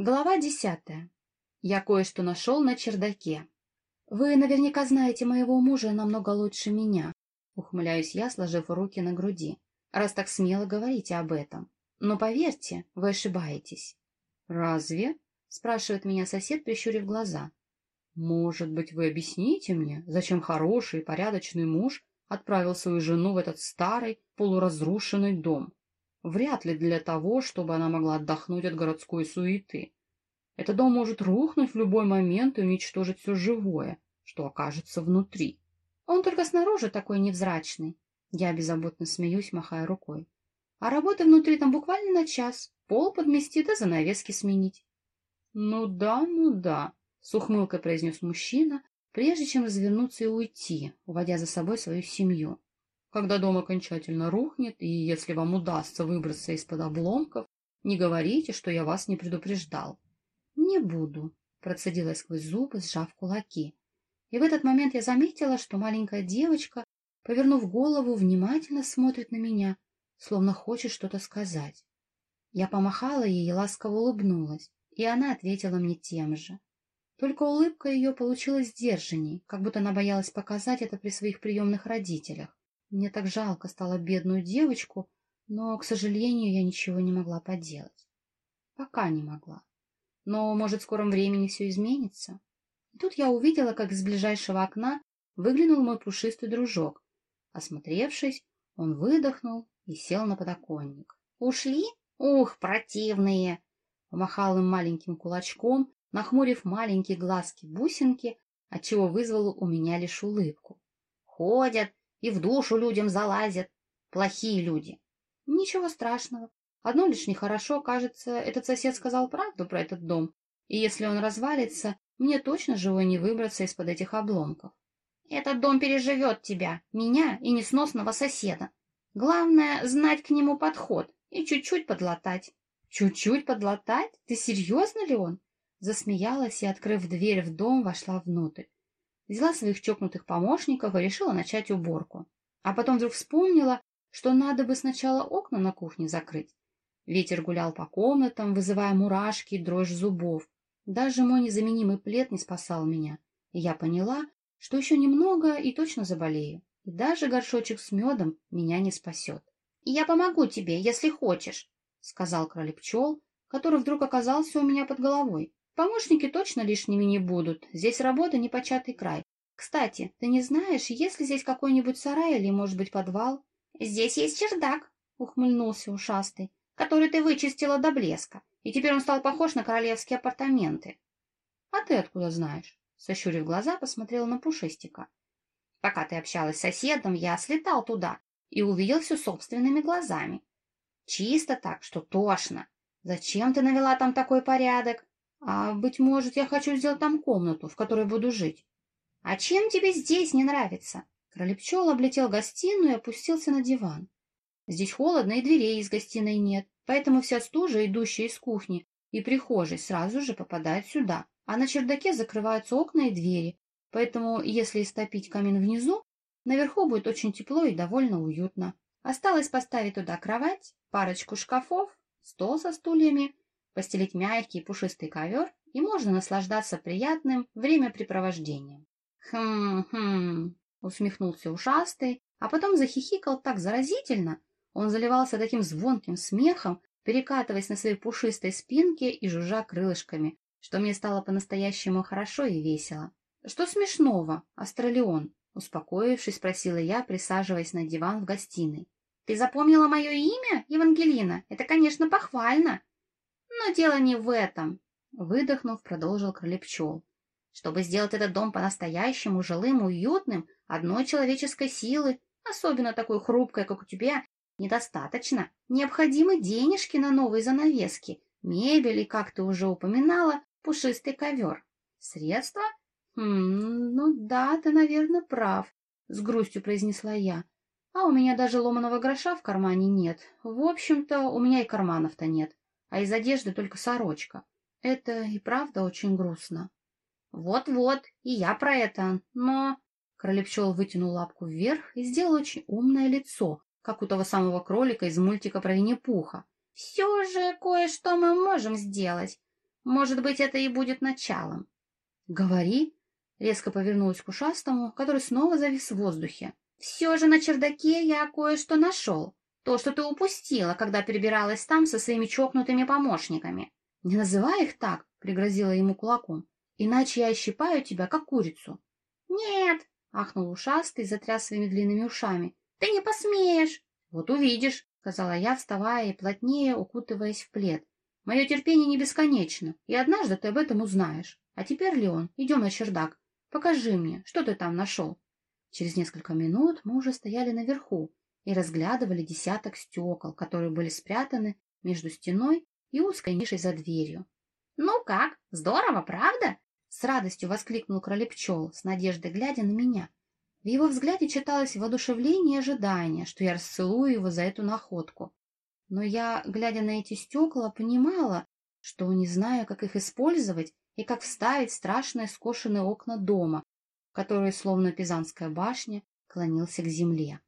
Глава десятая. Я кое-что нашел на чердаке. Вы наверняка знаете моего мужа намного лучше меня. Ухмыляюсь я, сложив руки на груди. Раз так смело говорите об этом. Но поверьте, вы ошибаетесь. Разве? Спрашивает меня сосед, прищурив глаза. Может быть, вы объясните мне, зачем хороший и порядочный муж отправил свою жену в этот старый, полуразрушенный дом? Вряд ли для того, чтобы она могла отдохнуть от городской суеты. Этот дом может рухнуть в любой момент и уничтожить все живое, что окажется внутри. Он только снаружи такой невзрачный. Я беззаботно смеюсь, махая рукой. А работы внутри там буквально на час. Пол подмести да занавески сменить. — Ну да, ну да, — с ухмылкой произнес мужчина, прежде чем развернуться и уйти, уводя за собой свою семью. Когда дом окончательно рухнет, и если вам удастся выбраться из-под обломков, не говорите, что я вас не предупреждал. — Не буду, — процедила сквозь зубы, сжав кулаки. И в этот момент я заметила, что маленькая девочка, повернув голову, внимательно смотрит на меня, словно хочет что-то сказать. Я помахала ей и ласково улыбнулась, и она ответила мне тем же. Только улыбка ее получилась сдержанней, как будто она боялась показать это при своих приемных родителях. Мне так жалко стало бедную девочку, но, к сожалению, я ничего не могла поделать. Пока не могла. Но, может, в скором времени все изменится? И тут я увидела, как из ближайшего окна выглянул мой пушистый дружок. Осмотревшись, он выдохнул и сел на подоконник. «Ушли? Ух, противные!» Помахал им маленьким кулачком, нахмурив маленькие глазки-бусинки, отчего вызвал у меня лишь улыбку. «Ходят, и в душу людям залазят. Плохие люди. Ничего страшного. Одно лишь нехорошо, кажется, этот сосед сказал правду про этот дом, и если он развалится, мне точно живой не выбраться из-под этих обломков. Этот дом переживет тебя, меня и несносного соседа. Главное — знать к нему подход и чуть-чуть подлатать. Чуть-чуть подлатать? Ты серьезно ли он? Засмеялась и, открыв дверь в дом, вошла внутрь взяла своих чокнутых помощников и решила начать уборку. А потом вдруг вспомнила, что надо бы сначала окна на кухне закрыть. Ветер гулял по комнатам, вызывая мурашки и дрожь зубов. Даже мой незаменимый плед не спасал меня. И я поняла, что еще немного и точно заболею. И даже горшочек с медом меня не спасет. — Я помогу тебе, если хочешь, — сказал кролик пчел, который вдруг оказался у меня под головой. Помощники точно лишними не будут. Здесь работа непочатый край. Кстати, ты не знаешь, есть ли здесь какой-нибудь сарай или, может быть, подвал? Здесь есть чердак, ухмыльнулся ушастый, который ты вычистила до блеска, и теперь он стал похож на королевские апартаменты. А ты откуда знаешь? Сощурив глаза, посмотрела на Пушистика. Пока ты общалась с соседом, я слетал туда и увидел все собственными глазами. Чисто так, что тошно. Зачем ты навела там такой порядок? А, быть может, я хочу сделать там комнату, в которой буду жить. А чем тебе здесь не нравится? Кролепчел облетел гостиную и опустился на диван. Здесь холодно, и дверей из гостиной нет, поэтому вся стужа, идущая из кухни и прихожей, сразу же попадает сюда. А на чердаке закрываются окна и двери, поэтому, если истопить камин внизу, наверху будет очень тепло и довольно уютно. Осталось поставить туда кровать, парочку шкафов, стол со стульями постелить мягкий пушистый ковер, и можно наслаждаться приятным времяпрепровождением. «Хм-хм», — усмехнулся ушастый, а потом захихикал так заразительно, он заливался таким звонким смехом, перекатываясь на своей пушистой спинке и жужжа крылышками, что мне стало по-настоящему хорошо и весело. «Что смешного, Астралион?» — успокоившись, спросила я, присаживаясь на диван в гостиной. «Ты запомнила мое имя, Евангелина? Это, конечно, похвально. Дело не в этом, выдохнув, продолжил кролепчел. Чтобы сделать этот дом по-настоящему жилым, уютным, одной человеческой силы, особенно такой хрупкой, как у тебя, недостаточно. Необходимы денежки на новые занавески, мебель и, как ты уже упоминала, пушистый ковер. Средства? Хм, ну да, ты, наверное, прав, с грустью произнесла я. А у меня даже ломаного гроша в кармане нет. В общем-то, у меня и карманов-то нет а из одежды только сорочка. Это и правда очень грустно. Вот-вот, и я про это, но... Кролепчел вытянул лапку вверх и сделал очень умное лицо, как у того самого кролика из мультика про Винни-Пуха. Все же кое-что мы можем сделать. Может быть, это и будет началом. Говори, резко повернулась к ушастому, который снова завис в воздухе. Все же на чердаке я кое-что нашел. То, что ты упустила, когда перебиралась там со своими чокнутыми помощниками. Не называй их так, пригрозила ему кулаком, иначе я ощипаю тебя, как курицу. Нет, ахнул ушастый, затряс своими длинными ушами. Ты не посмеешь. Вот увидишь, сказала я, вставая и плотнее укутываясь в плед. Мое терпение не бесконечно, и однажды ты об этом узнаешь. А теперь, Леон, идем на чердак. Покажи мне, что ты там нашел. Через несколько минут мы уже стояли наверху и разглядывали десяток стекол, которые были спрятаны между стеной и узкой нишей за дверью. — Ну как, здорово, правда? — с радостью воскликнул кролепчел, с надеждой глядя на меня. В его взгляде читалось воодушевление и ожидание, что я расцелую его за эту находку. Но я, глядя на эти стекла, понимала, что не знаю, как их использовать и как вставить страшные скошенные окна дома, который, словно Пизанская башня, клонился к земле.